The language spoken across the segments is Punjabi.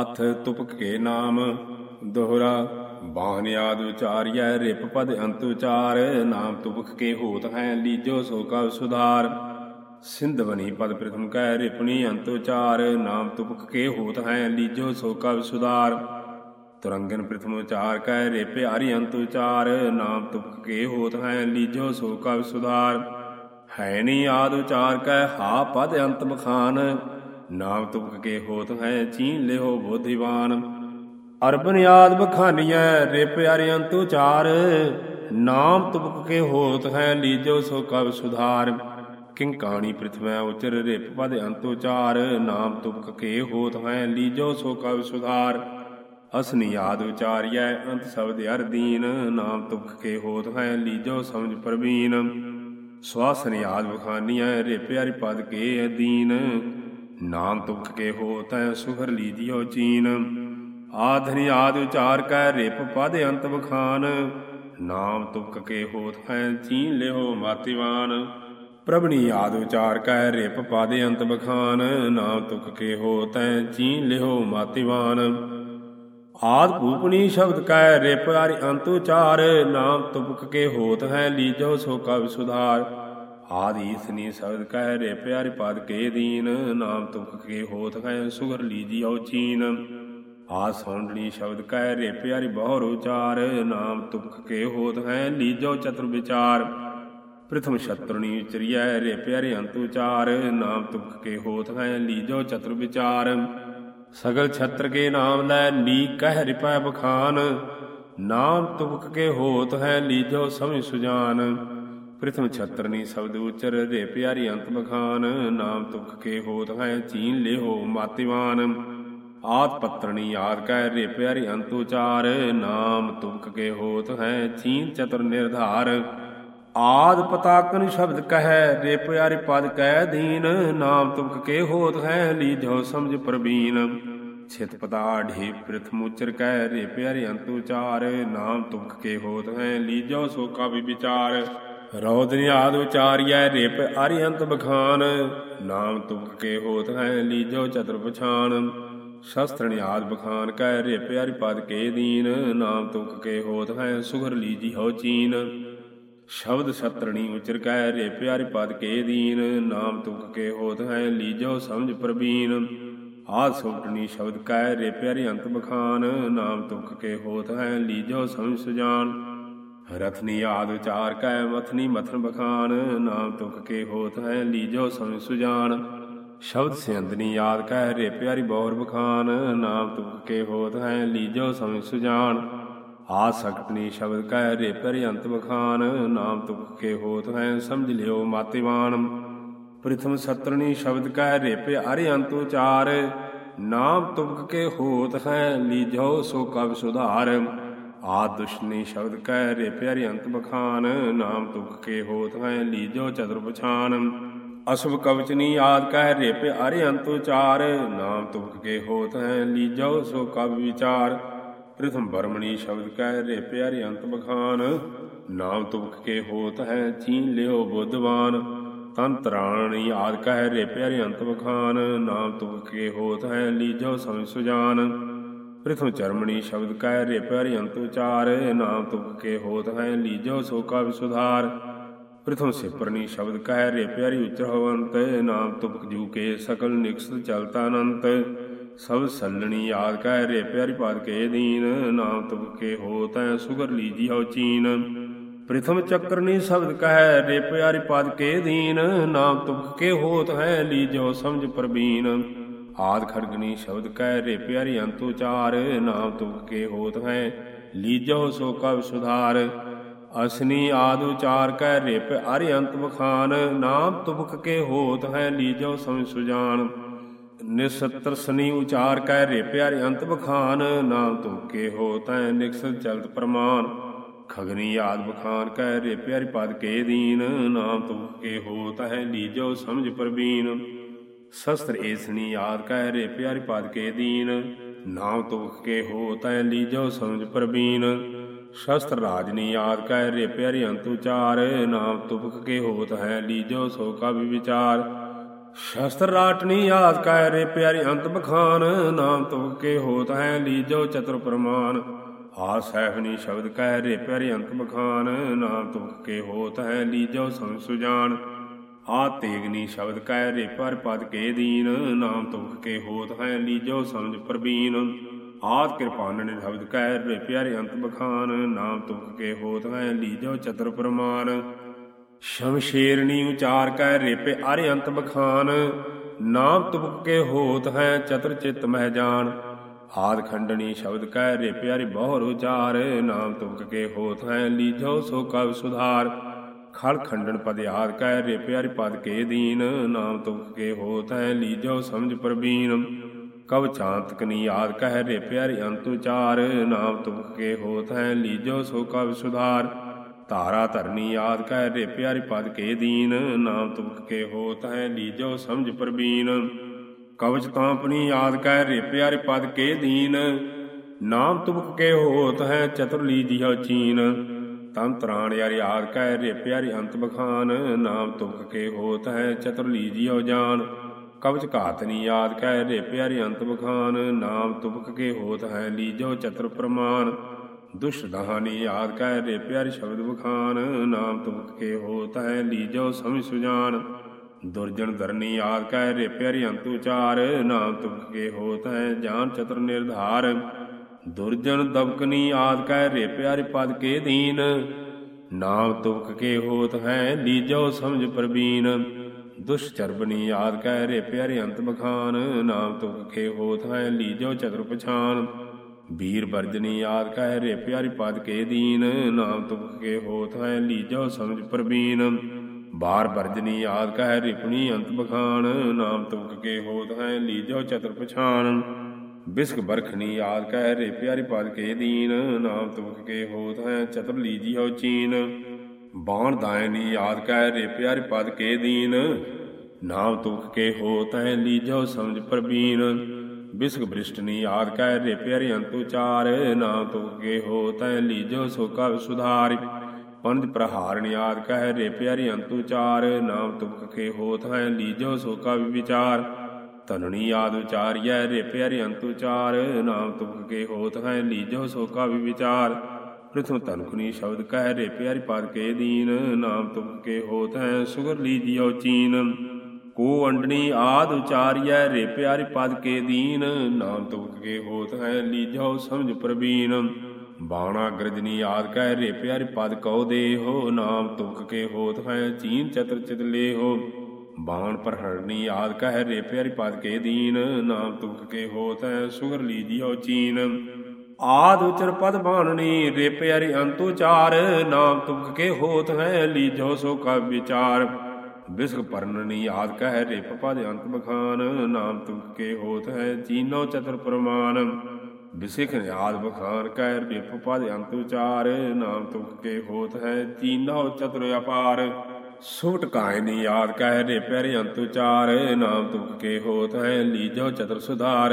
ਅਥ ਤੁਪਕ ਕੇ ਨਾਮ, ਦੋਹਰਾ, ਬਾਹਨ ਆਦ ਉਚਾਰਿਐ ਰਿਪ ਪਦ ਅੰਤ ਉਚਾਰ ਨਾਮ ਤੁਪਕ ਕੇ ਹੋਤ ਹੈ, ਲੀਜੋ ਸੋ ਕਾ ਸੁਧਾਰ। ਸਿੰਧਵਨੀ ਪਦ ਪ੍ਰਥਮ ਕਹਿ ਰਿਪਣੀ ਅੰਤ ਉਚਾਰ ਨਾਮ ਤੁਪਕ ਕੇ ਹੋਤ ਹੈ, ਲੀਜੋ ਸੋ ਕਾ ਸੁਧਾਰ। ਤੁਰੰਗਨ ਪ੍ਰਥਮ ਉਚਾਰ ਕਹਿ ਰੇ ਪਿਆਰੀ ਅੰਤ ਉਚਾਰ ਨਾਮ ਤੁਪਕ ਕੇ ਹੋਤ ਹੈ, ਲੀਜੋ ਸੋ ਕਾ ਸੁਧਾਰ। ਹੈ ਨੀ ਆਦ ਉਚਾਰ ਕਹਿ ਹਾ ਪਦ ਅੰਤ ਬਖਾਨ। ਨਾਮ ਤੁਪਕ ਕੇ ਹੋਤ ਹੈ, ਚੀਨ ਲਿਓ ਬੋਧਿਵਾਨ। ਅਰਬਨ ਯਾਦ ਬਖਾਨੀਐ, ਰੇ ਪਿਆਰੀ ਅੰਤ ਉਚਾਰ ਨਾਮ ਤੁਪਕ ਕੇ ਹੋਤ ਹੈ, ਲੀਜੋ ਸੋ ਕਬ ਸੁਧਾਰ। ਕਿੰ ਕਾਣੀ ਪ੍ਰਥਮੈ ਉਚਰ ਰਿਪ ਪਦ ਅੰਤ ਚਾਰ। ਨਾਮ ਤੁਪਕ ਕੇ ਹੋਤ ਹੈ, ਲੀਜੋ ਸੋ ਕਬ ਸੁਧਾਰ। ਅਸਨੀ ਯਾਦ ਉਚਾਰਿਐ, ਅੰਤ ਸ਼ਬਦ ਅਰ ਦੀਨ ਨਾਮ ਤੁਪਕ ਕੇ ਹੋਤ ਹੈ, ਲੀਜੋ ਸਮਝ ਪ੍ਰਵੀਨ। ਸਵਾਸਨ ਯਾਦ ਬਖਾਨੀਐ, ਰੇ ਪਿਆਰੀ ਪਦ ਕੇ ਅਦੀਨ ਨਾਮ ਤੁਖ ਕੇ ਹੋਤ ਹੈ ਸੁਖਰ ਲੀਜਿਓ ਚੀਨ। ਆਧਨੀ ਆਦ ਉਚਾਰ ਕੈ ਰਿਪ ਪਦ ਅੰਤ ਬਖਾਨ ਨਾਮ ਤੁਕ ਕੇ ਹੋਤ ਹੈ ਚੀਨ ਲਿਓ ਮਾਤਿਵਾਨ। ਪ੍ਰਭਨੀ ਆਦ ਉਚਾਰ ਕੈ ਰਿਪ ਪਦ ਅੰਤ ਬਖਾਨ ਨਾਮ ਤੁਕ ਕੇ ਹੋਤ ਹੈ ਚੀਨ ਲਿਓ ਮਾਤਿਵਾਨ। ਆਦ ਭੂਪਣੀ ਸ਼ਬਦ ਕੈ ਰਿਪ ਹਰਿ ਅੰਤ ਉਚਾਰ। ਨਾਮ ਤੁਪਕ ਕੇ ਹੋਤ ਹੈ ਲੀਜੋ ਸੋ ਕਾ ਸੁਧਾਰ। ਆਦੀ ਸਨੀ ਸ਼ਬਦ ਕਹਿ ਰੇ ਪਿਆਰੇ ਪਦ ਕੇ ਦੀਨ, ਨਾਮ ਤੁਖ ਕੇ ਹੋਤ ਹੈ ਸੁਗਰ ਲੀਜੀਓ ਚੀਨ। ਆ ਸੌਂਡਣੀ ਸ਼ਬਦ ਕਹਿ ਰੇ ਪਿਆਰੀ ਬਹੁਰ ਉਚਾਰ, ਨਾਮ ਤੁਖ ਕੇ ਹੋਤ ਹੈ ਲੀਜੋ ਚਤੁਰ ਵਿਚਾਰ। ਪ੍ਰਥਮ ਸ਼ਤਰਣੀ ਉਚਰੀਐ ਰੇ ਪਿਆਰੇ ਅੰਤ ਉਚਾਰ, ਨਾਮ ਤੁਖ ਕੇ ਹੋਤ ਹੈ ਲੀਜੋ ਚਤੁਰ ਵਿਚਾਰ। ਸਗਲ ਛਤਰ ਕੇ ਨਾਮ ਲੈ ਨੀ ਕਹਿ ਰਿਪੈ ਬਖਾਨ ਨਾਮ ਤੁਖ ਕੇ ਹੋਤ ਹੈ ਲੀਜੋ ਸਮਝ ਸੁਜਾਨ। ਪ੍ਰਥਮ ਛਤਰਨੀ ਸ਼ਬਦ ਉਚਰ ਰੇ ਪਿਆਰੀ ਅੰਤ ਬਖਾਨ, ਨਾਮ ਤੁਖ ਕੇ ਹੋਤ ਹੈ ਚੀਨ ਲਿਓ ਮਾਤਿਵਾਨ। ਆਤ ਪਤਰਣੀ ਆਦ ਕਹਿ ਰੇ ਪਿਆਰੀ ਅੰਤ ਉਚਾਰ, ਨਾਮ ਤੁਖ ਕੇ ਹੋਤ ਹੈ ਚੀਨ ਚਤੁਰ ਨਿਰਧਾਰ। ਆਦ ਪਤਾਕਨ ਸ਼ਬਦ ਕਹੈ, ਰੇ ਪਿਆਰੀ ਪਦ ਕਹਿ ਦੀਨ, ਨਾਮ ਤੁਖ ਕੇ ਹੋਤ ਹੈ ਲੀਜੋ ਸਮਝ ਪ੍ਰਬੀਨ ਛਿਤ ਪਦਾ ਢੀ ਪ੍ਰਥਮ ਉਚਰ ਕਹਿ ਰੇ ਪਿਆਰੀ ਅੰਤ ਉਚਾਰ, ਨਾਮ ਤੁਖ ਕੇ ਹੋਤ ਹੈ ਲੀਜੋ ਸੋ ਕਾ ਵਿਚਾਰ। ਰੌਦਨੀ ਆਦ ਉਚਾਰਿਐ ਰਿਪ ਅਰਿਅੰਤ ਬਖਾਨ। ਨਾਮ ਤੁਕ ਕੇ ਹੋਤ ਹੈ ਲੀਜੋ ਚਤੁਰ ਪਛਾਨ। ਸ਼ਸਤਰਣੀ ਆਦ ਬਖਾਨ ਕਹਿ ਰਿਪ ਅਰਿ ਪਦ ਕੇ ਦੀਨ। ਨਾਮ ਤੁਕ ਕੇ ਹੋਤ ਹੈ ਸੁਗਰ ਲੀਜੀ ਹੋ ਚੀਨ। ਸ਼ਬਦ ਸ਼ਤਰਣੀ ਉਚਰ ਕਹਿ ਰੇ ਅਰਿ ਪਦ ਕੇ ਦੀਨ। ਨਾਮ ਤੁਕ ਕੇ ਹੋਤ ਹੈ ਲੀਜੋ ਸਮਝ ਪ੍ਰਬੀਨ ਆਦ ਸੁਟਣੀ ਸ਼ਬਦ ਕਹਿ ਰੇ ਅਰਿ ਅੰਤ ਬਖਾਨ। ਨਾਮ ਤੁਕ ਕੇ ਹੋਤ ਹੈ ਲੀਜੋ ਸਮਝ ਸੁਜਾਨ। ਰਥਨੀ ਆਦ ਉਚਾਰ ਕੈ ਮਥਨੀ ਮਥਨ ਬਖਾਨ, ਨਾਮ ਤੁਕ ਕੇ ਹੋਤ ਹੈ ਲੀਜੋ ਸਮਝ ਸੁਜਾਨ। ਸ਼ਬਦ ਸਿੰਦਨੀ ਯਾਦ ਕਹਿ ਰੇ ਪਿਆਰੀ ਬੌਰ ਬਖਾਨ, ਨਾਮ ਤੁਕ ਕੇ ਹੋਤ ਹੈ ਲੀਜੋ ਸਮਝ ਸੁਜਾਨ। ਆ ਸਕਤਨੀ ਸ਼ਬਦ ਕਹਿ ਰੇ ਪਿਆਰੀ ਅੰਤ ਬਖਾਨ, ਨਾਮ ਤੁਕ ਕੇ ਹੋਤ ਹੈ ਸਮਝ ਲਿਓ ਮਾਤਿਵਾਨ। ਪ੍ਰਥਮ ਸਤਰਣੀ ਸ਼ਬਦ ਕਹਿ ਰੇ ਪਿਆਰੀ ਅੰਤ ਉਚਾਰ, ਨਾਮ ਤੁਕ ਕੇ ਹੋਤ ਹੈ ਲੀਜੋ ਸੋ ਕਬ ਸੁਧਾਰ। ਆਦ ਦੁਸ਼ਨੀ ਸ਼ਬਦ ਕਹਿ ਰੇ ਪਿਆਰੀ ਅੰਤ ਬਖਾਨ, ਨਾਮ ਤੁਖ ਕੇ ਹੋਤ ਹੈ ਲੀਜੋ ਚਤੁਰ ਪਛਾਨ। ਅਸੁਭ ਕਵਚਨੀ ਆਦ ਕਹਿ ਰੇ ਪਿਆਰੇ ਅੰਤ ਉਚਾਰ, ਨਾਮ ਤੁਖ ਕੇ ਹੋਤ ਹੈ ਲੀਜੋ ਸੋ ਕਬ ਵਿਚਾਰ। ਪ੍ਰਥਮ ਬਰਮਣੀ ਸ਼ਬਦ ਕਹਿ ਰੇ ਪਿਆਰੇ ਅੰਤ ਬਖਾਨ, ਨਾਮ ਤੁਖ ਕੇ ਹੋਤ ਹੈ ਚੀਨ ਲਿਓ ਬੁੱਧਵਾਨ। ਤੰਤਰਾਣੀ ਆਦ ਕਹਿ ਰੇ ਪਿਆਰੇ ਅੰਤ ਬਖਾਨ, ਨਾਮ ਤੁਖ ਕੇ ਹੋਤ ਹੈ ਲੀਜੋ ਸਮਝ ਸੁਜਾਨ। ਪ੍ਰਥਮ ਚਰਮਣੀ ਸ਼ਬਦ ਕਹਿ ਰੇ ਪਿਆਰੀ ਅੰਤ ਉਚਾਰ ਨਾਮ ਤੁਕ ਕੇ ਹੋਤ ਹੈ ਲੀਜੋ ਸੋ ਕਾ ਵਿਸੁਧਾਰ। ਪ੍ਰਥਮ ਸਿਪਰਨੀ ਸ਼ਬਦ ਕਹਿ ਰੇ ਪਿਆਰੀ ਉਚਰ ਹੋਵੰਤ ਨਾਮ ਤੁਕ ਜੂ ਕੇ ਸਕਲ ਨਿਕਸਤ ਚਲਤਾ ਅਨੰਤ। ਸਭ ਸੱਲਣੀ ਯਾਦ ਕਹਿ ਰੇ ਪਿਆਰੀ ਪਾਦ ਕੇ ਦੀਨ, ਨਾਮ ਤੁਕ ਕੇ ਹੋਤ ਹੈ ਸੁਗਰ ਲੀਜੀ ਹਉ ਚੀਨ। ਪ੍ਰਿਥਮ ਚੱਕਰਨੀ ਸ਼ਬਦ ਕਹਿ ਰੇ ਪਿਆਰੀ ਪਾਦ ਕੇ ਦੀਨ, ਨਾਮ ਤੁਕ ਕੇ ਹੋਤ ਹੈ ਲੀਜੋ ਸਮਝ ਪ੍ਰਬੀਨ ਆਦ ਖੜਗਣੀ ਸ਼ਬਦ ਕਹਿ ਰੇ ਪਿਆਰੀ ਅੰਤ ਉਚਾਰ, ਨਾਮ ਤੁਕ ਕੇ ਹੋਤ ਹੈ, ਲੀਜੋ ਸੋ ਕਬ ਸੁਧਾਰ। ਅਸਨੀ ਆਦ ਉਚਾਰ ਕਹਿ ਰੇ ਪਿਆਰੀ ਅੰਤ ਬਖਾਨ ਨਾਮ ਤੁਬਕ ਕੇ ਹੋਤ ਹੈ, ਲੀਜੋ ਸਮਝ ਸੁਜਾਨ। ਨਿਸਤਰ ਸਨੀ ਉਚਾਰ ਕਹਿ ਰੇ ਪਿਆਰੀ ਅੰਤ ਬਖਾਨ ਨਾਮ ਤੁਬਕੇ ਹੋਤ ਹੈ ਨਿਕਸਤ ਚਲਤ ਪ੍ਰਮਾਨ। ਖਗਨੀ ਆਦ ਬਖਾਨ ਕਹਿ ਰੇ ਪਿਆਰੀ ਪਦ ਕੇ ਦੀਨ, ਨਾਮ ਤੁਕ ਕੇ ਹੋਤ ਹੈ, ਲੀਜੋ ਸਮਝ ਪ੍ਰਬੀਨ ਸ਼ਸਤਰ ਏਸਣੀ ਯਾਦ ਕਹਿ ਰੇ ਪਿਆਰੀ ਪਦ ਕੇ ਦੀਨ। ਨਾਮ ਤੁਖ ਕੇ ਹੋ ਤੈ ਲੀਜੋ ਸਮਝ ਪ੍ਰਬੀਨ ਸ਼ਸਤਰ ਰਾਜਨੀ ਯਾਦ ਕਹਿ ਰੇ ਪਿਆਰੀ ਅੰਤ ਉਚਾਰ ਨਾਮ ਤੁਖ ਕੇ ਹੋਤ ਹੈ ਲੀਜੋ ਸੋ ਕਾ ਵੀ ਵਿਚਾਰ। ਸ਼ਸਤਰ ਰਾਟਨੀ ਆਦ ਕੈ ਰੇ ਪਿਆਰੀ ਅੰਤ ਬਖਾਨ ਨਾਮ ਤੁਕ ਕੇ ਹੋਤ ਹੈ ਲੀਜੋ ਚਤੁਰ ਪ੍ਰਮਾਨ। ਆ ਸਹਿਬਨੀ ਸ਼ਬਦ ਕਹਿ ਰੇ ਪਿਆਰੀ ਅੰਤ ਬਖਾਨ ਨਾਮ ਤੁਕ ਕੇ ਹੋਤ ਹੈ ਲੀਜੋ ਸਮ ਸੁਜਾਨ। ਆ ਤੇਗਨੀ ਸ਼ਬਦ ਕਹਿ ਰੇ ਪਰ ਪਦ ਕੇ ਦੀਨ, ਨਾਮ ਤੁਕ ਕੇ ਹੋਤ ਹੈ ਲੀਜੋ ਸਮਝ ਪ੍ਰਬੀਨ। ਆਦ ਕਿਰਪਾਨਨ ਸ਼ਬਦ ਕਹਿ ਰੇ ਪਿਆਰੇ ਅੰਤ ਬਖਾਨ, ਨਾਮ ਤੁਕ ਕੇ ਹੋਤ ਹੈ ਲੀਜੋ ਚਤੁਰ ਪ੍ਰਮਾਨ। ਸ਼ਮਸ਼ੇਰਣੀ ਉਚਾਰ ਕਹਿ ਰੇਪੇ ਅਰੇ ਅੰਤ ਬਖਾਨ, ਨਾਮ ਤੁਕ ਕੇ ਹੋਤ ਹੈ ਚਤੁਰ ਚਿਤ ਮਹਿ ਜਾਣ ਆਦ ਖੰਡਣੀ ਸ਼ਬਦ ਕਹਿ ਰੇ ਪਿਆਰੀ ਬਹੁਰ ਉਚਾਰ, ਨਾਮ ਤੁਕ ਕੇ ਹੋਤ ਹੈ ਲੀਜੋ ਸੋ ਕਵ ਸੁਧਾਰ। ਖਲ ਖੰਡਨ ਪਦ ਯਾਦ ਕਹਿ ਰੇ ਪਿਆਰੀ ਪਦ ਕੇ ਦੀਨ, ਨਾਮ ਤੁਕ ਕੇ ਹੋਤ ਹੈ, ਲੀਜੋ ਸਮਝ ਪ੍ਰਬੀਨ ਕਵ ਚਾਂਤਕ ਨੀ ਆਦ ਕਹਿ ਰੇ ਪਿਆਰੀ ਅੰਤ ਉਚਾਰ ਨਾਮ ਤੁਕ ਕੇ ਹੋਤ ਹੈ, ਲੀਜੋ ਸੋ ਕਵ ਸੁਧਾਰ। ਧਾਰਾ ਧਰਨੀ ਯਾਦ ਕਹਿ ਰੇ ਪਿਆਰੀ ਪਦ ਕੇ ਦੀਨ, ਨਾਮ ਤੁਕ ਕੇ ਹੋਤ ਹੈ, ਲੀਜੋ ਸਮਝ ਪ੍ਰਬੀਨ ਕਵਚ ਤਾਂਪਨੀ ਆਦ ਕਹਿ ਰੇ ਪਿਆਰੀ ਪਦ ਕੇ ਦੀਨ, ਨਾਮ ਤੁਮਕ ਕੇ ਹੋਤ ਹੈ, ਚਤੁਰ ਲੀਜਿਓ ਚੀਨ। ਤਮ ਤਰਾਣ ਯਾਰ ਆਦ ਕਹਿ ਰੇ ਪਿਆਰੀ ਅੰਤ ਬਖਾਨ, ਨਾਮ ਤੁਮਕ ਕੇ ਹੋਤ ਹੈ ਚਤੁਰ ਲੀਜਿਓ ਜਾਨ। ਕਵਚ ਘਾਤਨੀ ਯਾਦ ਕਹਿ ਰੇ ਪਿਆਰੀ ਅੰਤ ਬਖਾਨ, ਨਾਮ ਤੁਮਕ ਕੇ ਹੋਤ ਹੈ ਲੀਜੋ ਚਤੁਰ ਪ੍ਰਮਾਨ। ਦੁਸ਼ਟ ਦਹਾਨੀ ਯਾਦ ਕਹਿ ਰੇ ਪਿਆਰੀ ਸ਼ਬਦ ਬਖਾਨ, ਨਾਮ ਤੁਮਕ ਕੇ ਹੋਤ ਹੈ ਲੀਜੋ ਸਮਝ ਸੁਜਾਨ। ਦੁਰਜਨ ਧਰਨੀ ਆਦ ਕਹਿ ਰੇ ਪਿਆਰੀ ਅੰਤ ਉਚਾਰ, ਨਾਮ ਤੁਕ ਕੇ ਹੋਤ ਹੈ ਜਾਨ ਚਤੁਰ ਨਿਰਧਾਰ। ਦੁਰਜਨ ਦਬਕਨੀ ਆਦ ਕਹਿ ਰੇ ਪਿਆਰੀ ਪਦ ਕੇ ਦੀਨ। ਨਾਮ ਤੁਕ ਕੇ ਹੋਤ ਹੈ, ਲੀਜੋ ਸਮਝ ਪ੍ਰਬੀਨ ਦੁਸ਼ ਚਰਬਨੀ ਆਦ ਕਹਿ ਰੇ ਪਿਆਰੀ ਅੰਤ ਬਖਾਨ। ਨਾਮ ਤੁਕ ਕੇ ਹੋਤ ਹੈ, ਲੀਜੋ ਚਤੁਰ ਪਛਾਨ। ਵੀਰ ਵਰਜਨੀ ਆਦ ਕਹਿ ਰੇ ਪਿਆਰੀ ਪਦ ਕੇ ਦੀਨ। ਨਾਮ ਤੁਕ ਕੇ ਹੋਤ ਹੈ, ਲੀਜੋ ਸਮਝ ਪ੍ਰਬੀਨ ਬਾਰ ਬਰਜਨੀ ਆਦ ਕਹਿ ਰਿਪਣੀ ਅੰਤ ਬਖਾਨ। ਨਾਮ ਤੁਮਕ ਕੇ ਹੋਤ ਹੈ, ਲੀਜੋ ਚਤੁਰ ਪਛਾਨ। ਬਿਸਕ ਬਰਖਣੀ ਯਾਦ ਕਹਿ ਰੇ ਪਿਆਰੀ ਪਦ ਕੇ ਦੀਨ, ਨਾਮ ਤੁਮਕ ਕੇ ਹੋਤ ਹੈ ਚਤੁਰ ਲੀਜੀਓ ਚੀਨ। ਬਾਣ ਦਾਇਨੀ ਯਾਦ ਕਹਿ ਰੇ ਪਿਆਰੀ ਪਦ ਕੇ ਦੀਨ, ਨਾਮ ਤੁਮਕ ਕੇ ਹੋਤ ਹੈ ਲੀਜੋ ਸਮਝ ਪ੍ਰਬੀਨ ਬਿਸਕ ਬ੍ਰਿਸ਼ਟਨੀ ਯਾਦ ਕਹਿ ਰੇ ਪਿਆਰੀ ਅੰਤ ਉਚਾਰ ਨਾਮ ਤੁਮਕ ਕੇ ਹੋਤ ਹੈ ਲੀਜੋ ਸੋ ਕਾ ਸੁਧਾਰਿ। ਪੰਜ ਪ੍ਰਹਾਰ ਨਿਆਦ ਕਹਿ ਰੇ ਪਿਆਰੀ ਅੰਤੁ ਚਾਰ, ਨਾਮ ਤੁਮਕ ਕੇ ਹੋਤ ਹੈ ਲੀਜੋ ਸੋ ਕਾ ਵਿਚਾਰ। ਤਨਣੀ ਆਦ ਉਚਾਰਿਐ ਰੇ ਪਿਆਰੀ ਅੰਤੁ ਨਾਮ ਤੁਮਕ ਕੇ ਹੋਤ ਹੈ, ਲੀਜੋ ਸੋ ਕਾ ਵਿਚਾਰ। ਪ੍ਰਥਮ ਤਨਖੁਨੀ ਸ਼ਬਦ ਕਹਿ ਰੇ ਪਿਆਰੀ ਪਦ ਕੇ ਦੀਨ, ਨਾਮ ਤੁਮਕ ਕੇ ਹੋਤ ਹੈ, ਸੁਗਰ ਲੀਜਿਓ ਚੀਨ। ਕੋ ਅੰਡਣੀ ਆਦ ਉਚਾਰਿਐ ਰੇ ਪਿਆਰੀ ਪਦ ਕੇ ਦੀਨ, ਨਾਮ ਤੁਮਕ ਕੇ ਹੋਤ ਹੈ, ਲੀਜੋ ਸਮਝ ਪ੍ਰਬੀਨ ਬਾਣਾ ਗਰਜਨੀ ਆਦ ਕਹਿ ਰੇ ਪਿਆਰ ਪਦ ਕਉ ਦੇਹੋ, ਨਾਮ ਤੁਕ ਕੇ ਹੋਤ ਹੈ, ਚੀਨ ਚਤਰ ਚਿਤ ਲੇਹੋ। ਬਾਣ ਪ੍ਰਹਰਣੀ ਆਦ ਕਹਿ ਰੇ ਪਿਆਰ ਪਦ ਕੇ ਦੀਨ, ਨਾਮ ਤੁਕ ਕੇ ਹੋਤ ਹੈ ਸੁਗਰ ਲੀਜਿਓ ਚੀਨ। ਆਦ ਉਚਰ ਪਦ ਬਾਣਨੀ ਰੇ ਪਿਆਰੀ ਅੰਤੁ ਚਾਰ ਨਾਮ ਤੁਕ ਕੇ ਹੋਤ ਹੈ ਲੀਜੋ ਸੋ ਕਾ ਵਿਚਾਰ। ਬਿਸਕ ਪਰਨਨੀ ਆਦ ਕਹਿ ਰੇ ਪਦ ਅੰਤ ਬਖਾਨ, ਨਾਮ ਤੁਕ ਕੇ ਹੋਤ ਹੈ ਚੀਨੋ ਚਤੁਰ ਪ੍ਰਮਾਨ। ਵਿਸਿਖ ਨਿਆਦ ਬਖਾਨ ਕਹਿ ਰਿਪ ਪਦ ਅੰਤ ਉਚਾਰ, ਨਾਮ ਤੁਕ ਕੇ ਹੋਤ ਹੈ ਤੀਨੋ ਚਤੁਰ ਅਪਾਰ। ਸੁਟ ਕਾਇਨੀ ਯਾਦ, ਕਹਿ ਰੇ ਪਿਆਰੇ ਅੰਤ ਉਚਾਰ ਨਾਮ ਤੁਕ ਕੇ ਹੋਤ ਹੈ ਲੀਜੋ ਚਤੁਰ ਸੁਧਾਰ।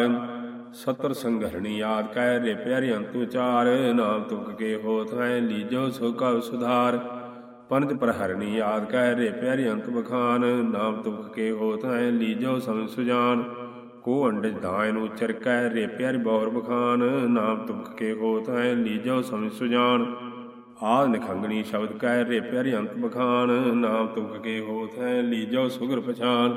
ਸਤਰ ਸੰਘਰਣੀ ਯਾਦ, ਕਹਿ ਰੇ ਪਿਆਰੇ ਅੰਤ ਉਚਾਰ ਨਾਮ ਤੁਕ ਕੇ ਹੋਤ ਹੈ ਲੀਜੋ ਸੋ ਕਾ ਸੁਧਾਰ। ਪੰਜ ਪ੍ਰਹਰਣੀ ਯਾਦ, ਕਹਿ ਰੇ ਪਿਆਰੇ ਅੰਤ ਬਖਾਨ, ਨਾਮ ਤੁਕ ਕੇ ਹੋਤ ਹੈ ਲੀਜੋ ਸਮ ਸੁਜਾਨ। ਕੋ ਅੰਡਜ ਦਾਇਨ ਉਚਰ, ਕਹਿ ਰੇ ਪਿਆਰੀ ਬੌਰ ਬਖਾਨ, ਨਾਮ ਤੁਮਕ ਕੇ ਹੋਤ ਹੈ ਲੀਜੋ ਸਮ ਸੁਜਾਨ। ਆਦ ਨਿਖੰਗਣੀ ਸ਼ਬਦ ਕਹਿ ਰੇ ਪਿਆਰੀ ਅੰਤ ਬਖਾਨ, ਨਾਮ ਤੁਮਕ ਕੇ ਹੋਤ ਹੈ, ਲੀਜੋ ਸੁਗਰ ਪਛਾਨ।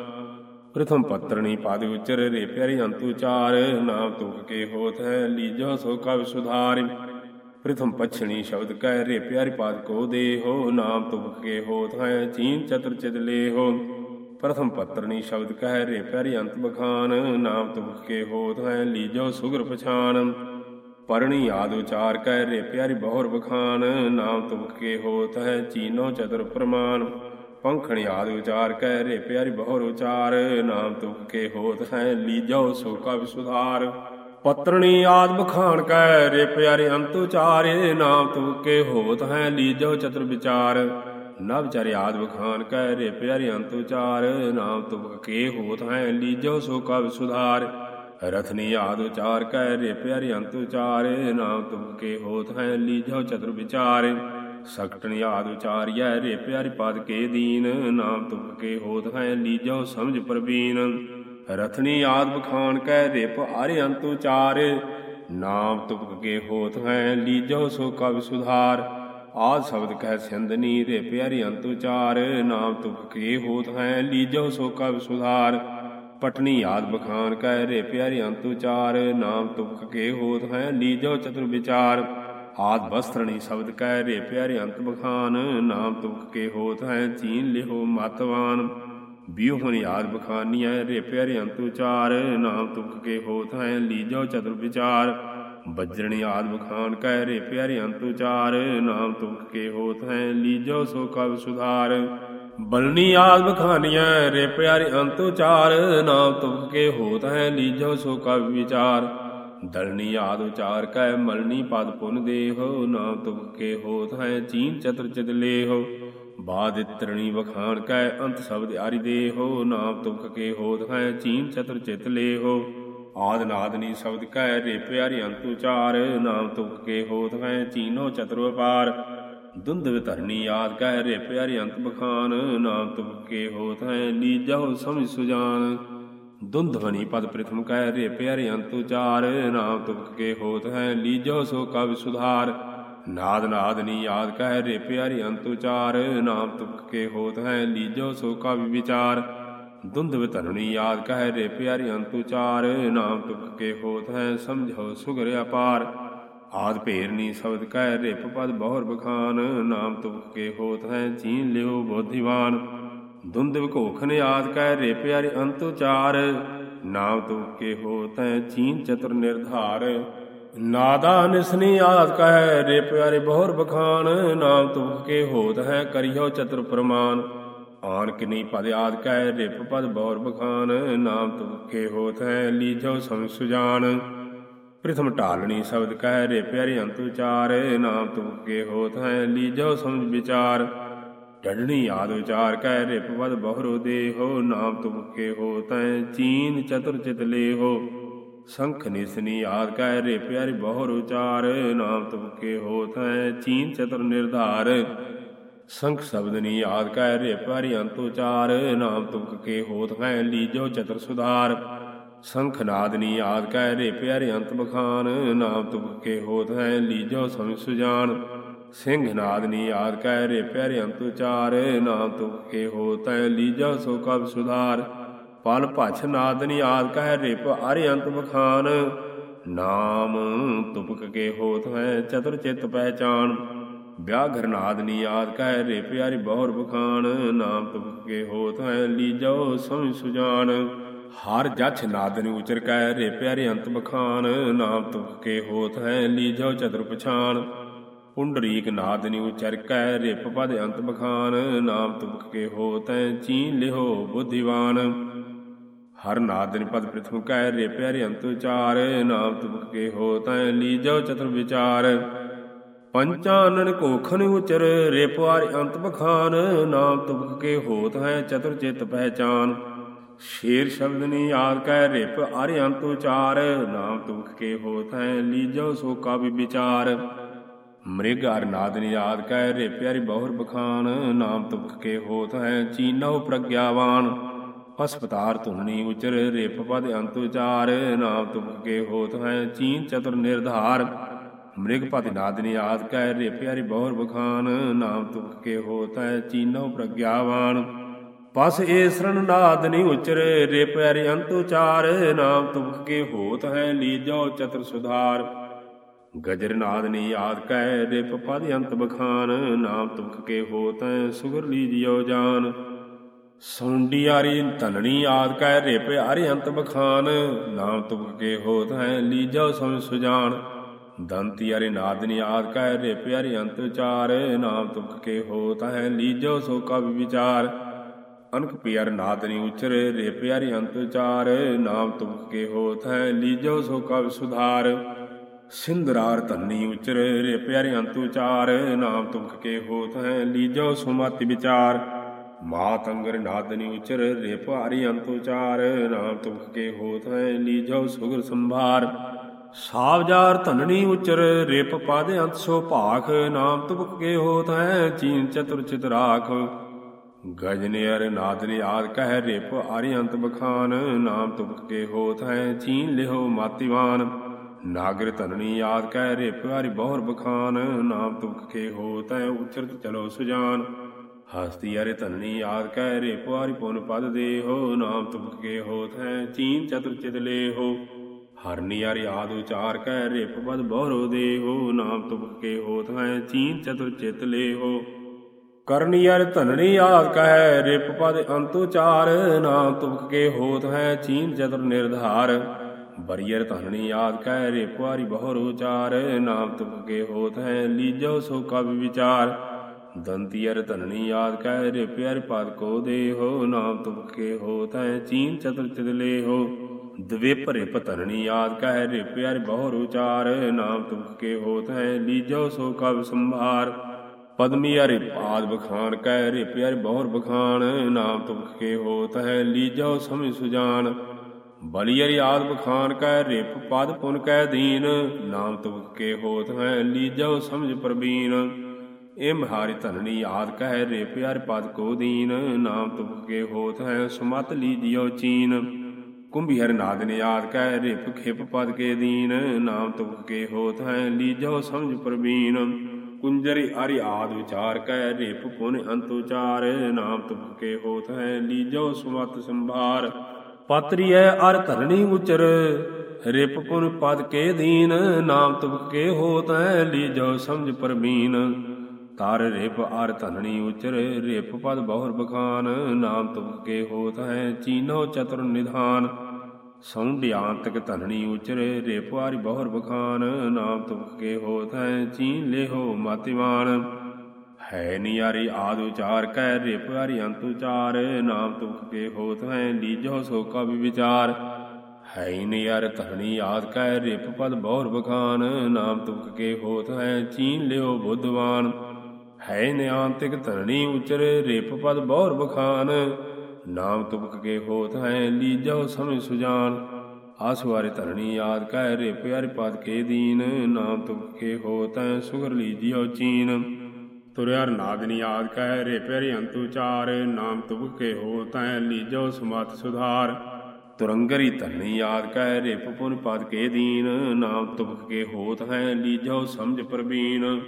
ਪ੍ਰਥਮ ਪੱਤਰਣੀ ਪਦ ਉਚਰ ਰੇ ਪਿਆਰੀ ਅੰਤ ਉਚਾਰ, ਨਾਮ ਤੁਮਕ ਕੇ ਹੋਤ ਹੈ, ਲੀਜੋ ਸੋ ਕਵ ਸੁਧਾਰਿ ਪ੍ਰਥਮ ਪਛਣੀ ਸ਼ਬਦ ਕਹਿ ਰੇ ਪਿਆਰੀ ਪਾਦ ਕੋ ਦੇਹੋ, ਨਾਮ ਤੁਮਕ ਕੇ ਹੋਤ ਹੈ, ਚੀਨ ਚਤੁਰ ਚਿਤ ਲੇਹੋ। ਪ੍ਰਥਮ ਪੱਤਰਣੀ ਸ਼ਬਦ ਕਹਿ ਰੇ ਪਿਆਰੀ ਅੰਤ ਬਖਾਨ, ਨਾਮ ਤੁਮਕ ਕੇ ਹੋਤ ਹੈ, ਲੀਜੋ ਸੁਗਰ ਪਛਾਨ। ਪਰਣੀ ਆਦ ਵਿਚਾਰ ਕਹਿ ਰੇ ਪਿਆਰੀ ਬਹੁਰ ਬਖਾਨ, ਨਾਮ ਤੁਮਕ ਕੇ ਹੋਤ ਹੈ, ਚੀਨੋ ਚਤੁਰ ਪ੍ਰਮਾਨ। ਪੰਖਣੀ ਆਦ ਉਚਾਰ ਕਹਿ ਰੇ ਪਿਆਰੀ ਬਹੁਰ ਉਚਾਰ, ਨਾਮ ਤੁਮਕ ਕੇ ਹੋਤ ਹੈ, ਲੀਜੋ ਸੋ ਕਾ ਸੁਧਾਰ ਪਤਰਣੀ ਆਦ ਬਖਾਨ ਕਹਿ ਰੇ ਪਿਆਰੇ ਅੰਤ ਉਚਾਰੇ, ਨਾਮ ਤੁਮਕ ਕੇ ਹੋਤ ਹੈ, ਲੀਜੋ ਚਤੁਰ ਵਿਚਾਰ। ਨਵ ਚਰਿ ਆਦ ਬਖਾਨ ਕਹਿ ਰੇ ਪਿਆਰੀ ਅੰਤ ਉਚਾਰ, ਨਾਮ ਤੁਮਕ ਕੇ ਹੋਤ ਹੈ, ਲੀਜੋ ਸੋ ਕਾ ਸੁਧਾਰ ਰਥਨੀ ਆਦ ਉਚਾਰ ਕਹਿ ਰੇ ਪਿਆਰੀ ਅੰਤ ਉਚਾਰ, ਨਾਮ ਤੁਮਕ ਕੇ ਹੋਤ ਹੈ ਲੀਜੋ ਚਤੁਰ ਵਿਚਾਰ। ਸਕਟਨ ਆਦ ਉਚਾਰਿਐ ਰੇ ਪਿਆਰੀ ਪਦ ਕੇ ਦੀਨ, ਨਾਮ ਤੁਕ ਕੇ ਹੋਤ ਹੈ ਲੀਜੋ ਸਮਝ ਪ੍ਰਬੀਨ ਰਥਨੀ ਆਦ ਬਖਾਨ ਕੈ ਰਿਪ ਆਰਿ ਅੰਤ ਉਚਾਰ। ਨਾਮ ਤੁਕ ਕੇ ਹੋਤ ਹੈ ਲੀਜੋ ਸੋ ਕਵ ਸੁਧਾਰ। ਆਦ ਸ਼ਬਦ ਕਹਿ ਸਿੰਧਨੀ ਰੇ ਪਿਆਰੀ ਅੰਤ ਉਚਾਰ। ਨਾਮ ਤੁਕ ਕੇ ਹੋਤ ਹੈ ਲੀਜੋ ਸੋ ਕਵ ਸੁਧਾਰ। ਪਟਨੀ ਆਦ ਬਖਾਨ ਕਹਿ ਰੇ ਪਿਆਰੀ ਅੰਤ ਉਚਾਰ ਨਾਮ ਤੁਕ ਕੇ ਹੋਤ ਹੈ ਲੀਜੋ ਚਤੁਰ ਵਿਚਾਰ। ਆਦ ਬਸਤਰਣੀ ਸ਼ਬਦ ਕਹਿ ਰੇ ਪਿਆਰੇ ਅੰਤ ਬਖਾਨ, ਨਾਮ ਤੁਕ ਕੇ ਹੋਤ ਹੈ, ਚੀਨ ਲਿਹੋ ਮਤਵਾਨ। ਬਿਉਹਨ ਯਾਦ ਬਖਾਨੀਐ ਰੇ ਪਿਆਰੇ ਅੰਤ ਉਚਾਰ ਨਾਮ ਤੁਕ ਕੇ ਹੋਤ ਹੈ ਲੀਜੋ ਚਤੁਰ ਵਿਚਾਰ। ਬੱਜਰਣੀ ਆਦ ਬਖਾਨ ਕਹਿ ਰੇ ਪਿਆਰੇ ਅੰਤ ਉਚਾਰ ਨਾਮ ਤੁਕ ਕੇ ਹੋਤ ਹੈ ਲੀਜੋ ਸੋ ਕਬ ਸੁਧਾਰ। ਬਲਨੀ ਆਦ ਬਖਾਨੀਐ ਰੇ ਪਿਆਰੇ ਅੰਤ ਨਾਮ ਤੁਕ ਕੇ ਹੋਤ ਹੈ ਲੀਜੋ ਸੋ ਕਬ ਵਿਚਾਰ। ਦਲਨੀ ਆਦ ਉਚਾਰ ਕੈ ਮਲਨੀ ਪਦ ਪੁਨ ਦੇਹੋ, ਨਾਮ ਤੁਕ ਕੇ ਹੋਤ ਹੈ ਚੀਨ ਚਤੁਰ ਚਿਤ ਲੇਹੋ। ਬਾਦ ਇਤਰਣੀ ਵਖਾਨ ਕੈ ਅੰਤ ਸ਼ਬਦ ਆਰਿ ਦੇਹੋ, ਨਾਮ ਤੁਕ ਕੇ ਹੋਤ ਹੈ ਚੀਨ ਚਤੁਰ ਚਿਤ ਲੇਹੋ। ਆਦ ਨਾਦਨੀ ਸ਼ਬਦ ਕੈ ਰੇ ਪਿਆਰੀ ਅੰਤੁਚਾਰ ਨਾਮ ਤੁਕ ਕੇ ਹੋਤ ਹੈ ਚੀਨੋ ਚਤੁਰ ਵਪਾਰ। ਦੁੰਦ ਵਿਤਰਨੀ ਯਾਦ ਕਹਿ ਰੇ ਪਿਆਰੀ ਅੰਤ ਬਖਾਨ, ਨਾਮ ਤੁਕ ਕੇ ਹੋਤ ਹੈ ਲੀਜਹੁ ਸਮਝ ਸੁਜਾਨ। ਦੁੰਧਵਨੀ ਪਦ ਪ੍ਰਥਮ ਕਹਿ ਰੇ ਪਿਆਰੇ ਅੰਤ ਉਚਾਰ, ਨਾਮ ਤੁਕ ਕੇ ਹੋਤ ਹੈ ਲੀਜੋ ਸੋ ਕਵਿ ਸੁਧਾਰ। ਨਾਦ ਨਾਦਨੀ ਯਾਦ ਕਹਿ ਰੇ ਪਿਆਰੀ ਅੰਤੁਚਾਰ ਨਾਮ ਤੁਕ ਕੇ ਹੋਤ ਹੈ ਲੀਜੋ ਸੋ ਕਵ ਵਿਚਾਰ। ਦੁੰਧ ਵਿਤਰਣੀ ਯਾਦ ਕਹਿ ਰੇ ਪਿਆਰੀ ਅੰਤੁਚਾਰ ਨਾਮ ਤੁਕ ਕੇ ਹੋਤ ਹੈ ਸਮਝੋ ਸੁਗਰ ਅਪਾਰ। ਆਦ ਭੇਰਨੀ ਸ਼ਬਦ ਕਹਿ ਰਿਪ ਪਦ ਬਹੁਰ ਬਖਾਨ, ਨਾਮ ਤੁਕ ਕੇ ਹੋਤ ਹੈ ਚੀਨ ਲਿਓ ਬੋਧਿਵਾਨ ਦੁੰਦ ਵਿਕੋਖਨ ਆਦ ਕਹਿ ਰੇ ਪਿਆਰੇ ਅੰਤ ਉਚਾਰ, ਨਾਮ ਤੁਕੇ ਹੋਤ ਹੈ ਚੀਨ ਚਤੁਰ ਨਿਰਧਾਰ। ਨਾਦਾ ਨਿਸਨੀ ਆਦ ਕਹਿ ਰੇ ਪਿਆਰੇ ਬਹੁਰ ਬਖਾਨ, ਨਾਮ ਤੁਕੇ ਹੋਤ ਹੈ ਕਰਿਓ ਚਤੁਰ ਪ੍ਰਮਾਨ। ਆਨ ਕਿਨੀ ਪਦ ਆਦ ਕਹਿ ਰਿਪ ਪਦ ਬਹੁਰ ਬਖਾਨ, ਨਾਮ ਤੁਕੇ ਹੋਤ ਹੈ ਲੀਜੋ ਸਮ ਸੁਜਾਨ ਪ੍ਰਥਮ ਢਾਲਣੀ ਸ਼ਬਦ ਕਹਿ ਰੇ ਪਿਆਰੇ ਅੰਤ ਉਚਾਰ ਨਾਮ ਤੁਕੇ ਹੋਤ ਹੈ ਲੀਜੋ ਸਮਝ ਵਿਚਾਰ। ਡੜਣੀ ਆਦ ਵਿਚਾਰ ਕਹਿ ਰਿਪ ਪਦ ਬਹੁਰੋ ਦੇਹੋ ਨਾਮ ਤੁਮਕੇ ਹੋ ਤੈ ਚੀਨ ਚਤੁਰ ਚਿਤ ਲੇਹੋ। ਸੰਖ ਨਿਸਨੀ ਆਦ ਕਹਿ ਰੇ ਪਿਆਰੀ ਬਹੁਰ ਉਚਾਰ ਨਾਮ ਤੁਮਕੇ ਹੋਤ ਹੈ ਚੀਨ ਚਤੁਰ ਨਿਰਧਾਰ। ਸੰਖ ਸ਼ਬਦਨੀ ਆਦ ਕਹਿ ਰੇ ਪਿਆਰੀ ਅੰਤ ਉਚਾਰ ਨਾਮ ਤੁਮਕੇ ਹੋਤ ਹੈ ਲੀਜੋ ਚਤੁਰ ਸੁਧਾਰ। ਸੰਖ ਨਾਦਨੀ ਆਦ ਕਹਿ ਰੇ ਪਿਆਰੇ ਅੰਤ ਬਖਾਨ, ਨਾਮ ਤੁਮਕੇ ਹੋਤ ਹੈ ਲੀਜੋ ਸਮਝ ਸੁਜਾਨ। ਸਿੰਘ ਨਾਦਨੀ ਆਦ ਕਹਿ ਰੇ ਪਿਆਰੇ ਅੰਤ ਉਚਾਰ, ਨਾਮ ਤੁਕ ਕੇ ਹੋ ਤੈ ਲੀਜਾ ਸੋ ਕਬ ਸੁਧਾਰ। ਪਲ ਭਛ ਨਾਦਨੀ ਆਦ ਕਹਿ ਰਿਪ ਅਰੇ ਅੰਤ ਬਖਾਨ, ਨਾਮ ਤੁਪਕ ਕੇ ਹੋਤ ਹੈ ਚਤੁਰ ਚਿਤ ਪਹਿਚਾਨ। ਵਿਆਘਰ ਨਾਦਨੀ ਆਦ ਕਹਿ ਰੇ ਪਿਆਰੀ ਬਹੁਰ ਬਖਾਨ, ਨਾਮ ਤੁਪਕ ਕੇ ਹੋਤ ਹੈ ਲੀਜੋ ਸਮਝ ਸੁਜਾਨ। ਹਰ ਜਛ ਨਾਦਨੀ ਉਚਰ ਕਹਿ ਰੇ ਪਿਆਰੇ ਅੰਤ ਬਖਾਨ, ਨਾਮ ਤੁਕ ਕੇ ਹੋਤ ਹੈ ਲੀਜੋ ਚਤੁਰ ਪਛਾਨ। ਪੁੰਡਰੀਕ ਨਾਦਨੀ ਉਚਰ ਕੈ ਰਿਪ ਪਦ ਅੰਤ ਬਖਾਨ, ਨਾਮ ਤੁਮਕ ਕੇ ਹੋ ਤੈ ਚੀਨ ਲਿਹੋ ਬੁੱਧੀਵਾਨ। ਹਰ ਨਾਦਨੀ ਪਦ ਪ੍ਰਥਮ ਕੈ, ਰੇ ਹਰਿ ਅੰਤ ਉਚਾਰ, ਨਾਮ ਤੁਮਕ ਕੇ ਹੋ ਤੈ ਲੀਜੋ ਚਤੁਰ ਵਿਚਾਰ। ਪੰਚਾਨਨ ਕੋਖਨ ਉਚਰ ਰਿਪ ਹਰਿ ਅੰਤ ਬਖਾਨ, ਨਾਮ ਤੁਮਕ ਕੇ ਹੋਤ ਹੈ ਚਤੁਰ ਚਿਤ ਪਹਿਚਾਨ। ਸ਼ੇਰ ਸ਼ਬਦ ਨੀ ਯਾਦ ਕੈ ਰਿਪ ਹਰਿ ਅੰਤ ਉਚਾਰ ਨਾਮ ਤੁਖ ਕੇ ਹੋਤ ਹੈ ਲੀਜੋ ਸੋ ਕਾ ਵਿਚਾਰ। ਮ੍ਰਿਗ ਅਰ ਨਾਦ ਨਿਆਦ ਕਹਿ ਰੇ ਪਿਆਰੀ ਬਹੁਰ ਬਖਾਨ, ਨਾਮ ਤੁਖ ਕੇ ਹੋਤ ਹੈ ਚੀਨੋ ਪ੍ਰਗਿਆਵਾਨ। ਹਸਪਤਾਰ ਧੁਨੀ ਉਚਰ, ਰਿਪ ਪਦ ਅੰਤ ਉਚਾਰ, ਨਾਮ ਤੁਖ ਕੇ ਹੋਤ ਹੈ ਚੀਨ ਚਤੁਰ ਨਿਰਧਾਰ। ਮ੍ਰਿਗ ਪਦ ਨਾਦ ਯਾਦ ਕਹਿ ਰੇ ਪਿਆਰੀ ਬਹੁਰ ਬਖਾਨ, ਨਾਮ ਤੁਖ ਕੇ ਹੋਤ ਹੈ ਚੀਨੋ ਪ੍ਰਗਿਆਵਾਨ। ਪਸ ਏ ਸਰਣ ਨਾਦ ਨੀ ਉਚਰ, ਰੇ ਪਿਆਰੀ ਅੰਤ ਉਚਾਰ, ਨਾਮ ਤੁਕ ਕੇ ਹੋਤ ਹੈ ਲੀਜੋ ਚਤੁਰ ਸੁਧਾਰ। ਗਜਰ ਨਾਦ ਨੀ ਯਾਦ ਕੈ ਰਿਪ ਪਦ ਅੰਤ ਬਖਾਨ, ਨਾਮ ਤੁਮਕ ਕੇ ਹੋ ਤੈ ਸੁਗਰ ਲੀਜਿਓ ਜਾਨ। ਸੁੰਡੀ ਆਰੀ ਤਨਣੀ ਯਾਦ ਕੈ ਰਿਪ ਹਰਿ ਅੰਤ ਬਖਾਨ, ਨਾਮ ਤੁਮਕ ਕੇ ਹੋ ਤੈ ਲੀਜੋ ਸਮ ਸੁਜਾਨ। ਦੰਤੀ ਆਰੀ ਨਾਦ ਨੀ ਯਾਦ ਕੈ ਰਿਪ ਹਰਿ ਅੰਤ ਉਚਾਰ, ਨਾਮ ਤੁਮਕ ਕੇ ਹੋ ਤੈ ਲੀਜੋ ਸੋ ਕਬ ਵਿਚਾਰ। ਅਨਕ ਪਿਆਰ ਨਾਦ ਨੀ ਉਚਰ ਰੇ ਹਰਿ ਅੰਤ ਉਚਾਰ, ਨਾਮ ਤੁਮਕ ਕੇ ਹੋ ਤੈ ਲੀਜੋ ਸੋ ਕਬ ਸੁਧਾਰ। ਸਿੰਦਰਾਰ ਧੰਨੀ ਉਚਰ ਰੇ ਪਿਆਰੇ ਅੰਤ ਉਚਾਰ, ਨਾਮ ਤੁਮਕ ਕੇ ਹੋਤ ਹੈ ਲੀਜੋ ਸੁਮਤਿ ਵਿਚਾਰ। ਮਾਤ ਅੰਗਰ ਨਾਦਨੀ ਉਚਰ ਰੇ ਭਾਰੀ ਅੰਤ ਉਚਾਰ, ਨਾਮ ਤੁਮਕ ਕੇ ਹੋਤ ਹੈ ਲੀਜੋ ਸੁਗਰ ਸੰਭਾਰ। ਸਾਵਜਾਰ ਧਨਣੀ ਉਚਰ ਰਿਪ ਪਦ ਅੰਤ ਸੋ ਭਾਖ, ਨਾਮ ਤੁਪਕ ਕੇ ਹੋਤ ਹੈ ਚੀਨ ਚਤੁਰ ਚਿਤ ਰਾਖ। ਗਜਨੇ ਅਰ ਨਾਦਨੇ ਆਦ ਕਹਿ ਰਿਪ ਆਰਿ ਅੰਤ ਬਖਾਨ, ਨਾਮ ਤੁਪਕ ਕੇ ਹੋਤ ਹੈ ਚੀਨ ਲਿਹੋ ਮਾਤਿਵਾਨ। ਨਾਗਰ ਧਨਣੀ ਆਦ ਕਹਿ ਰਿਪ ਹਰਿ ਬਹੁਰ ਬਖਾਨ, ਨਾਮ ਤੁਪਕ ਕੇ ਹੋਤ ਹੈ, ਉਚਰਤ ਚਲੋ ਸੁਜਾਨ। ਹਸਤੀ ਅਰੇ ਧਨਣੀ ਆਦ ਕਹਿ ਰਿਪ ਹਰਿ ਪੁਨ ਪਦ ਦੇਹੋ, ਨਾਮ ਤੁਪਕ ਕੇ ਹੋਤ ਹੈ ਚੀਨ ਚਤੁਰ ਚਿਤ ਲੇਹੋ। ਹਰਨੀ ਹਰਿ ਆਦ ਉਚਾਰ ਕਹਿ ਰਿਪ, ਪਦ ਬਹੁਰੋ ਦੇਹੋ, ਨਾਮ ਤੁਪਕ ਕੇ ਹੋਤ ਹੈ ਚੀਨ ਚਤੁਰ ਚਿਤ ਲੇਹੋ। ਕਰਨੀ ਅਰ ਧਨਣੀ ਆਦ ਕਹਿ, ਰਿਪ ਪਦ ਅੰਤ ਉਚਾਰ ਨਾਮ ਤੁਪਕ ਕੇ ਹੋਤ ਹੈ ਚੀਨ ਚਤੁਰ ਨਿਰਧਾਰ। ਬਰੀਅਰ ਧਨਣੀ ਆਦ ਕਹਿ, ਰਿਪ ਹਰਿ ਬਹੁਰ ਉਚਾਰ ਨਾਮ ਤੁਪਕ ਕੇ ਹੋਤ ਹੈ ਲੀਜੋ ਸੋ ਕਬ ਵਿਚਾਰ। ਦੰਤੀ ਅਰ ਧਨਣੀ ਆਦ ਕਹਿ, ਰਿਪ ਹਰਿ ਪਦ ਕੋ ਦੇਹੋ ਨਾਮ ਤੁਪਕ ਕੇ ਹੋਤ ਹੈ ਚੀਨ ਚਤੁਰ ਚਿਦਲੇ ਲੇਹੋ। ਦਵੇ ਭਰੇ ਪਤਰਣੀ ਆਦ ਕਹਿ ਰੇ ਪਿਆਰ ਬਹੁਰ ਉਚਾਰ ਨਾਮ ਤੁਮਕ ਕੇ ਹੋਤ ਹੈ ਲੀਜੋ ਸੋ ਕਬ ਸੰਭਾਰ। ਪਦਮੀ ਹਰਿ ਪਾਦ ਬਖਾਨ, ਕਹਿ ਰੇ ਪਿਆਰ ਬਹੁਰ ਬਖਾਨ, ਨਾਮ ਤੁਮਕ ਕੇ ਹੋਤ ਹੈ ਲੀਜੋ ਸਮਝ ਸੁਜਾਨ। ਬਲੀ ਹਰਿ ਆਦ ਬਖਾਨ, ਕਹਿ ਰਿਪ ਪਦ ਪੁਨ, ਕਹਿ ਦੀਨ, ਨਾਮ ਤੁਮਕ ਕੇ ਹੋਤ ਹੈ ਲੀਜੋ ਸਮਝ ਪ੍ਰਬੀਨ ਇਹ ਮਹਾਰੀ ਧਨਣੀ ਆਦ, ਕਹਿ ਰੇ ਪਿਆਰ ਪਦ ਕੋ ਦੀਨ, ਨਾਮ ਤੁਮਕ ਕੇ ਹੋਤ ਹੈ ਸੁਮਤ ਲੀਜਿਓ ਚੀਨ। ਕੁੰਭੀ ਹਰ ਨਾਦ ਨੇ ਆਦ, ਕਹਿ ਰਿਪ ਖਿਪ ਪਦ ਕੇ ਦੀਨ, ਨਾਮ ਤੁਕ ਕੇ ਹੋਤ ਹੈ ਲੀਜੋ ਸਮਝ ਪ੍ਰਬੀਨ ਕੁੰਜਰੀ ਅਰਿ ਆਦ ਵਿਚਾਰ ਕਹਿ ਰਿਪ ਪੁਨ ਅੰਤ ਨਾਮ ਤੁਕ ਹੋਤ ਹੈ ਲੀਜੋ ਸੁਮਤ ਸੰਭਾਰ। ਪਤਰੀ ਅਰ ਧਰਣੀ ਉਚਰ, ਰਿਪ ਪੁਨ ਪਦ ਕੇ ਦੀਨ, ਨਾਮ ਤੁਪਕੇ ਹੋਤ ਹੈ ਲੀਜੋ ਸਮਝ ਪ੍ਰਬੀਨ ਤਾਰ ਰਿਪ ਅਰ ਧਨਣੀ ਉਚਰ, ਰਿਪ ਪਦ ਬਹੁਰ ਬਖਾਨ, ਨਾਮ ਤੁਪਕੇ ਹੋਤ ਹੈ ਚੀਨੋ ਚਤੁਰ ਨਿਧਾਨ। ਸੌਂਡਿਆਂਤਕ ਧਨਣੀ ਉਚਰ ਰੇ ਪੁਆਰੀ ਬਹੁਰ ਬਖਾਨ, ਨਾਮ ਤੁਕ ਕੇ ਹੋਤ ਹੈ ਚੀਨ ਲਿਹੋ ਮਤਿਵਾਨ। ਹੈ ਨਿਆਰੀ ਆਦ ਉਚਾਰ ਕੈ ਰਿਪ ਹਰਿ ਅੰਤ ਉਚਾਰ, ਨਾਮ ਤੁਕ ਕੇ ਹੋਤ ਹੈ ਲੀਜੋ ਸੋ ਕਾ ਵਿਚਾਰ ਹੈ ਨਿਆਰ ਧਰਣੀ ਆਦ ਕਹਿ ਰਿਪ ਪਦ ਬਹੁਰ ਬਖਾਨ, ਨਾਮ ਤੁਕ ਕੇ ਹੋਤ ਹੈ ਚੀਨ ਲਿਓ ਬੁੱਧਵਾਨ। ਹੈ ਨਿਆਂਤਿਕ ਧਰਣੀ ਉਚਰੇ ਰਿਪ ਪਦ ਬਹੁਰ ਬਖਾਨ। ਨਾਮ ਤੁਪਕ ਕੇ ਹੋਤ ਹੈ, ਲੀਜੋ ਸਮਝ ਸੁਜਾਨ। ਆਸਵਾਰੇ ਧਰਣੀ ਯਾਦ ਕਹਿ ਰੇ ਪਿਆਰੇ ਪਦ ਕੇ ਦੀਨ, ਨਾਮ ਤੁਪਕ ਕੇ ਹੋਤ ਹੈ, ਸੁਗਰ ਲੀਜਿਓ ਚੀਨ। ਤੁਰਿਆਰ ਨਾਦਨੀ ਯਾਦ ਕਹਿ ਰੇ ਪਿਆਰੇ ਅੰਤ ਉਚਾਰ ਨਾਮ ਤੁਪਕ ਕੇ ਹੋਤ ਹੈ, ਲੀਜੋ ਸਮਤ ਸੁਧਾਰ। ਤੁਰੰਗਰੀ ਧਰਨੀ ਯਾਦ ਕਹਿ ਰੇ ਪੁਨ ਪਦ ਕੇ ਦੀਨ, ਨਾਮ ਤੁਪਕ ਕੇ ਹੋਤ ਹੈ, ਲੀਜੋ ਸਮਝ ਪ੍ਰਬੀਨ